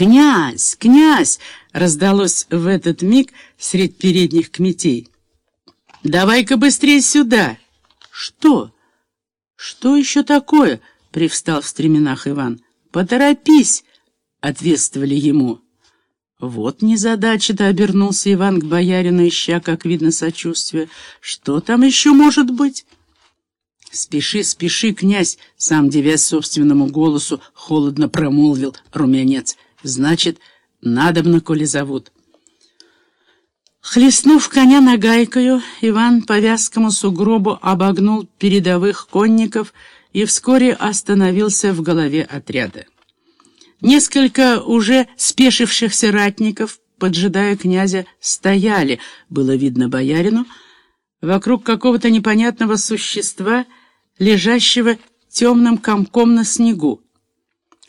«Князь! Князь!» — раздалось в этот миг средь передних кметей. «Давай-ка быстрее сюда!» «Что? Что еще такое?» — привстал в стременах Иван. «Поторопись!» — ответствовали ему. «Вот незадача-то!» — обернулся Иван к боярину, ища, как видно, сочувствие. «Что там еще может быть?» «Спеши, спеши, князь!» — сам девясь собственному голосу, холодно промолвил румянец. «Значит, надобно, коли зовут». Хлестнув коня нагайкою, Иван по вязкому сугробу обогнул передовых конников и вскоре остановился в голове отряда. Несколько уже спешившихся ратников, поджидая князя, стояли, было видно боярину, вокруг какого-то непонятного существа, лежащего темным комком на снегу.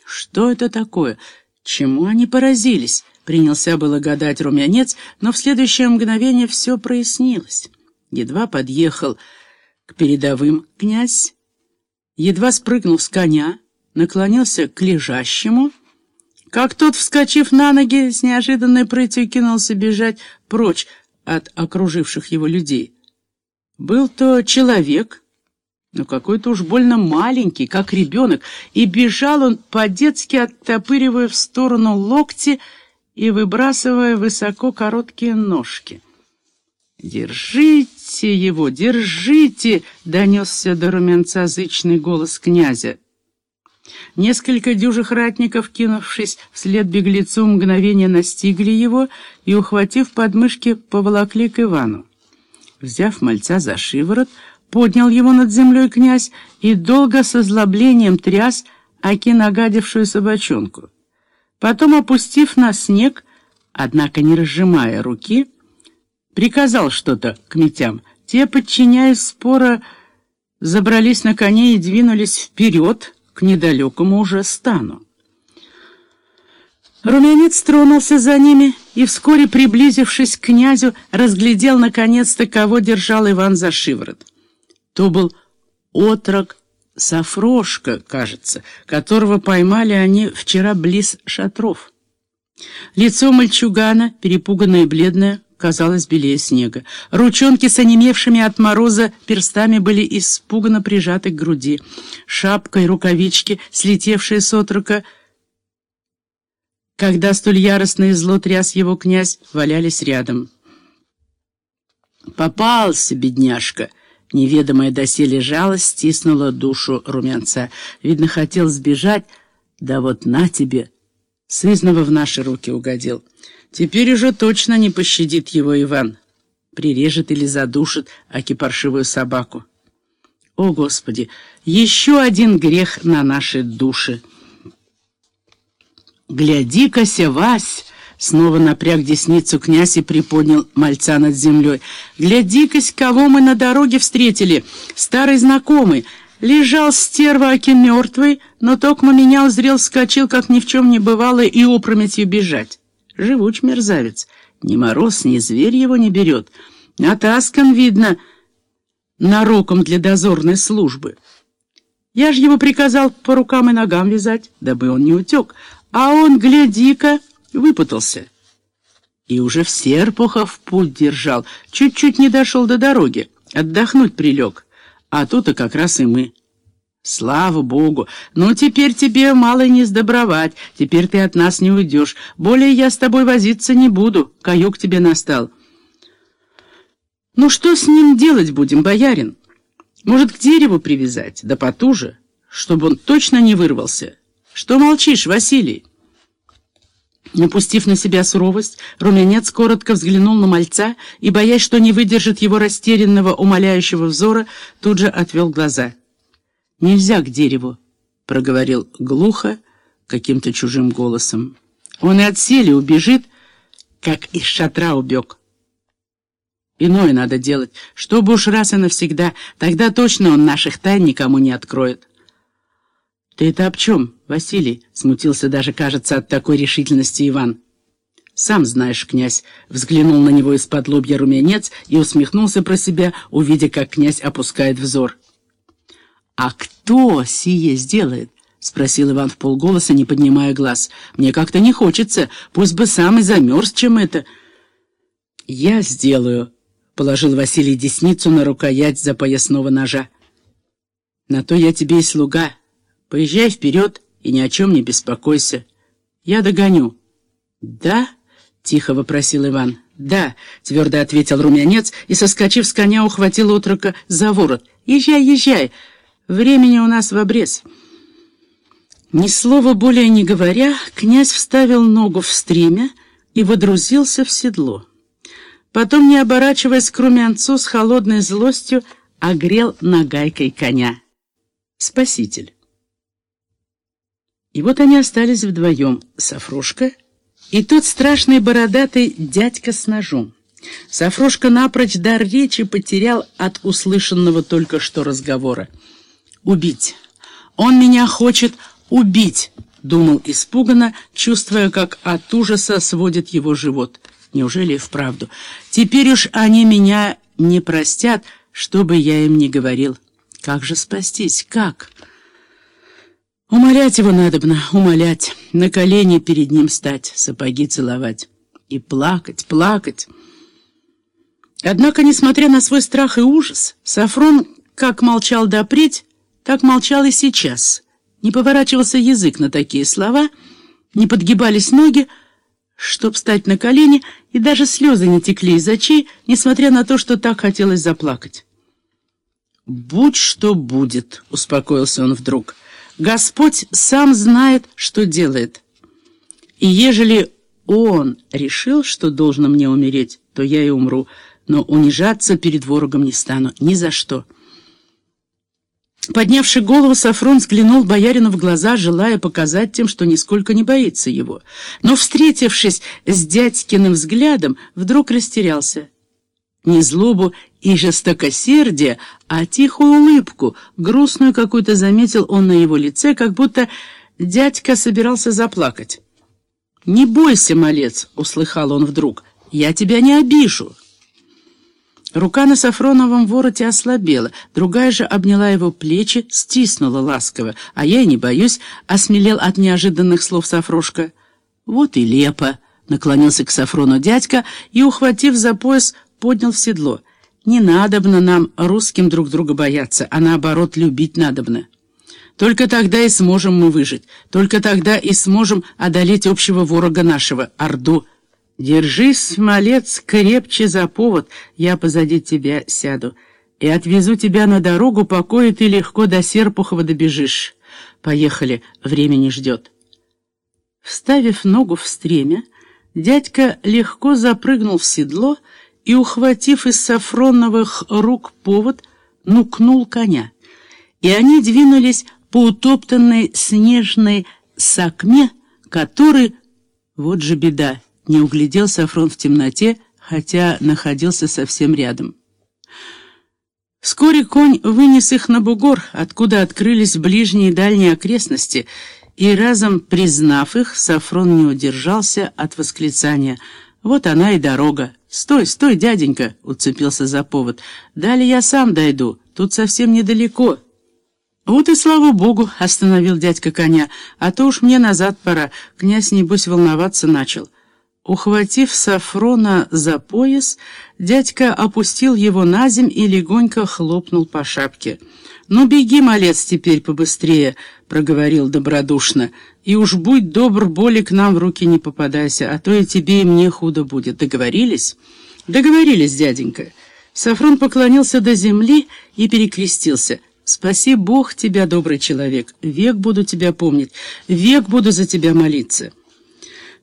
Что это такое? Чему они поразились? Принялся было гадать румянец, но в следующее мгновение все прояснилось. Едва подъехал к передовым князь, едва спрыгнул с коня, наклонился к лежащему, как тот, вскочив на ноги, с неожиданной прытью кинулся бежать прочь от окруживших его людей. Был то человек, но какой-то уж больно маленький, как ребенок, и бежал он по-детски, оттопыривая в сторону локти, и выбрасывая высоко короткие ножки. «Держите его, держите!» — донесся до румянца зычный голос князя. Несколько дюжих ратников, кинувшись вслед беглецу, мгновение настигли его и, ухватив подмышки, поволокли к Ивану. Взяв мальца за шиворот, поднял его над землей князь и долго со злоблением тряс оки нагадившую собачонку. Потом, опустив на снег, однако не разжимая руки, приказал что-то к метям. Те, подчиняясь спора, забрались на коне и двинулись вперед к недалекому уже стану. Румянец тронулся за ними и, вскоре приблизившись к князю, разглядел наконец-то, кого держал Иван за шиворот. То был отрок Сафрошка, кажется, которого поймали они вчера близ шатров. Лицо мальчугана, перепуганное и бледное, казалось белее снега. Ручонки с онемевшими от мороза перстами были испуганно прижаты к груди. Шапка и рукавички, слетевшие с отрока, когда столь яростно и зло тряс его князь, валялись рядом. «Попался, бедняжка!» Неведомая доселе жалость стиснула душу румянца. Видно, хотел сбежать, да вот на тебе. Сызнова в наши руки угодил. Теперь уже точно не пощадит его Иван. Прирежет или задушит аки паршивую собаку. О, Господи, еще один грех на наши души. Гляди-ка, Вась! Снова напряг десницу князь и приподнял мальца над землей. «Гляди-кась, кого мы на дороге встретили! Старый знакомый!» Лежал стерва оки мертвый, но токмо меня узрел, вскочил, как ни в чем не бывало, и опрометью бежать. Живуч мерзавец. Ни мороз, ни зверь его не берет. Натаскан, видно, нароком для дозорной службы. Я ж его приказал по рукам и ногам вязать, дабы он не утек. А он, гляди-ка, выпутался. И уже в Серпухов путь держал, чуть-чуть не дошел до дороги, отдохнуть прилег. А тут и как раз и мы. Слава Богу! Ну, теперь тебе мало не сдобровать, теперь ты от нас не уйдешь. Более я с тобой возиться не буду, каюк тебе настал. Ну, что с ним делать будем, боярин? Может, к дереву привязать, да потуже, чтобы он точно не вырвался? Что молчишь, Василий? Напустив на себя суровость, румянец коротко взглянул на мальца и, боясь, что не выдержит его растерянного, умоляющего взора, тут же отвел глаза. «Нельзя к дереву», — проговорил глухо, каким-то чужим голосом. «Он и от сели убежит, как из шатра убег. Иное надо делать, чтобы уж раз и навсегда, тогда точно он наших тайн никому не откроет». «Ты это об чем, Василий?» — смутился даже, кажется, от такой решительности Иван. «Сам знаешь, князь», — взглянул на него из-под лобья румянец и усмехнулся про себя, увидя, как князь опускает взор. «А кто сие сделает?» — спросил Иван в полголоса, не поднимая глаз. «Мне как-то не хочется. Пусть бы сам и замерз, чем это...» «Я сделаю», — положил Василий десницу на рукоять за поясного ножа. «На то я тебе и слуга. Поезжай вперед и ни о чем не беспокойся. Я догоню». «Да?» — тихо вопросил Иван. «Да», — твердо ответил румянец и, соскочив с коня, ухватил отрока за ворот. «Езжай, езжай! Времени у нас в обрез». Ни слова более не говоря, князь вставил ногу в стремя и водрузился в седло. Потом, не оборачиваясь к румянцу, с холодной злостью огрел нагайкой коня. Спаситель. И вот они остались вдвоем, Сафрошка и тот страшный бородатый дядька с ножом. Сафрошка напрочь дар речи потерял от услышанного только что разговора. «Убить! Он меня хочет убить!» — думал испуганно, чувствуя, как от ужаса сводит его живот. «Неужели вправду? Теперь уж они меня не простят, что бы я им ни говорил. Как же спастись? Как?» Умолять его надобно, умолять, на колени перед ним стать, сапоги целовать и плакать, плакать. Однако, несмотря на свой страх и ужас, Сафрон как молчал допреть, так молчал и сейчас. Не поворачивался язык на такие слова, не подгибались ноги, чтоб встать на колени, и даже слезы не текли из очей, несмотря на то, что так хотелось заплакать. «Будь что будет», — успокоился он вдруг, — Господь сам знает, что делает. И ежели Он решил, что должно мне умереть, то я и умру, но унижаться перед ворогом не стану ни за что». Поднявши голову, Сафрон взглянул боярину в глаза, желая показать тем, что нисколько не боится его. Но, встретившись с дядькиным взглядом, вдруг растерялся. Не злобу и жестокосердие, а тихую улыбку, грустную какую-то заметил он на его лице, как будто дядька собирался заплакать. «Не бойся, малец!» — услыхал он вдруг. «Я тебя не обижу!» Рука на Сафроновом вороте ослабела, другая же обняла его плечи, стиснула ласково. «А я и не боюсь», — осмелел от неожиданных слов Сафрошка. «Вот и лепо!» — наклонился к Сафрону дядька и, ухватив за пояс, поднял в седло — не надобно нам, русским, друг друга бояться, а наоборот, любить надобно. Только тогда и сможем мы выжить, только тогда и сможем одолеть общего ворога нашего, Орду. Держись, малец, крепче за повод, я позади тебя сяду, и отвезу тебя на дорогу, покоя ты легко до Серпухова добежишь. Поехали, время не ждет. Вставив ногу в стремя, дядька легко запрыгнул в седло и, ухватив из сафроновых рук повод, нукнул коня. И они двинулись по утоптанной снежной сакме, который, вот же беда, не углядел Сафрон в темноте, хотя находился совсем рядом. Вскоре конь вынес их на бугор, откуда открылись ближние и дальние окрестности, и разом признав их, Сафрон не удержался от восклицания «Вот она и дорога!» «Стой, стой, дяденька!» — уцепился за повод. «Далее я сам дойду, тут совсем недалеко». «Вот и слава богу!» — остановил дядька коня. «А то уж мне назад пора. Князь, небось, волноваться начал». Ухватив Сафрона за пояс, дядька опустил его на земь и легонько хлопнул по шапке. «Ну, беги, малец, теперь побыстрее», — проговорил добродушно. «И уж будь добр, боли к нам в руки не попадайся, а то и тебе, и мне худо будет. Договорились?» «Договорились, дяденька». Сафрон поклонился до земли и перекрестился. «Спаси Бог тебя, добрый человек. Век буду тебя помнить, век буду за тебя молиться».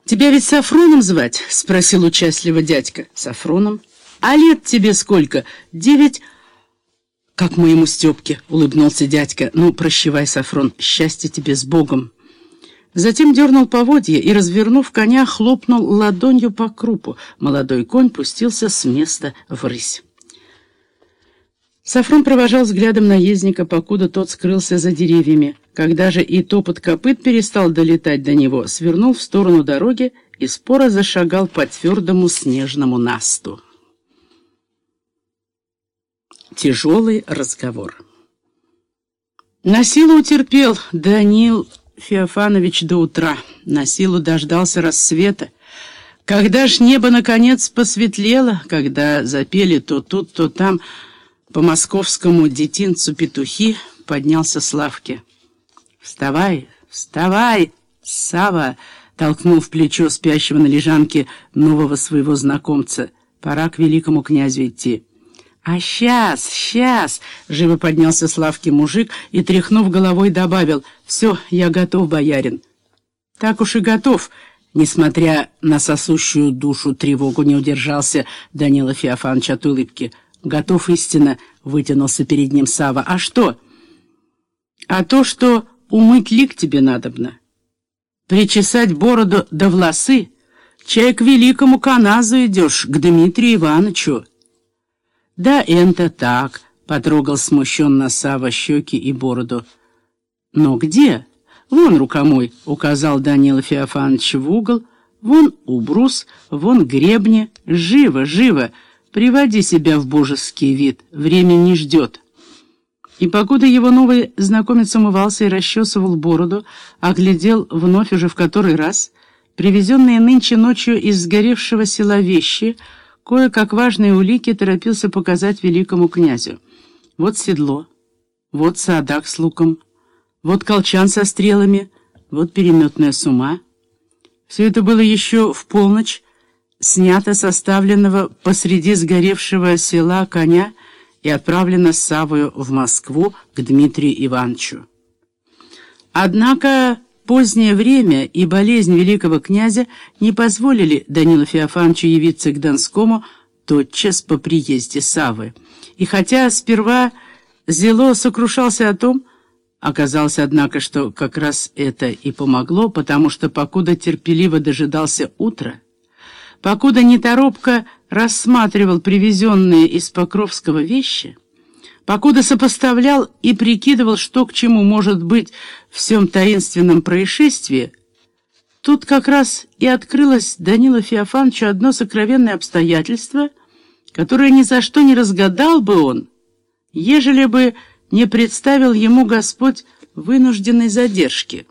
«Тебя ведь Сафроном звать?» — спросил участливо дядька. «Сафроном? А лет тебе сколько? Девять...» «Как моему Степке!» — улыбнулся дядька. «Ну, прощевай, Сафрон, счастье тебе с Богом!» Затем дернул поводья и, развернув коня, хлопнул ладонью по крупу. Молодой конь пустился с места в рысь. Сафрон провожал взглядом наездника, покуда тот скрылся за деревьями. Когда же и топот копыт перестал долетать до него, свернул в сторону дороги и споро зашагал по твердому снежному насту. Тяжелый разговор. На силу утерпел Данил Феофанович до утра, на силу дождался рассвета. Когда ж небо наконец посветлело, когда запели то тут, то там по московскому детинцу петухи, поднялся Славки. «Вставай, вставай, Сава!» толкнул в плечо спящего на лежанке нового своего знакомца. «Пора к великому князю идти». «А сейчас, сейчас!» — живо поднялся Славки мужик и, тряхнув головой, добавил. «Все, я готов, боярин». «Так уж и готов!» Несмотря на сосущую душу тревогу, не удержался Данила Феофанович от улыбки. «Готов истинно!» — вытянулся перед ним Сава. «А что?» «А то, что умыть лик тебе надобно. Причесать бороду до волосы. Чай к великому каназу идешь, к Дмитрию Ивановичу». «Да это так», — потрогал смущенно Сава щеки и бороду. «Но где?» «Вон, рука мой», — указал Данила Феофанович в угол, «вон убрус, вон гребни. Живо, живо! Приводи себя в божеский вид, время не ждет». И покуда его новый знакомец умывался и расчесывал бороду, оглядел вновь уже в который раз привезенные нынче ночью из сгоревшего села вещи — Кое-как важные улики торопился показать великому князю. Вот седло, вот садак с луком, вот колчан со стрелами, вот переметная сума. Все это было еще в полночь, снято составленного посреди сгоревшего села коня и отправлено Савою в Москву к Дмитрию Ивановичу. Однако Позднее время и болезнь великого князя не позволили Данилу Феофановичу явиться к Донскому тотчас по приезде Савы. И хотя сперва Зело сокрушался о том, оказалось, однако, что как раз это и помогло, потому что, покуда терпеливо дожидался утра, покуда неторопко рассматривал привезенные из Покровского вещи, покуда сопоставлял и прикидывал, что к чему может быть в всем таинственном происшествии, тут как раз и открылось Данила Феофановичу одно сокровенное обстоятельство, которое ни за что не разгадал бы он, ежели бы не представил ему Господь вынужденной задержки.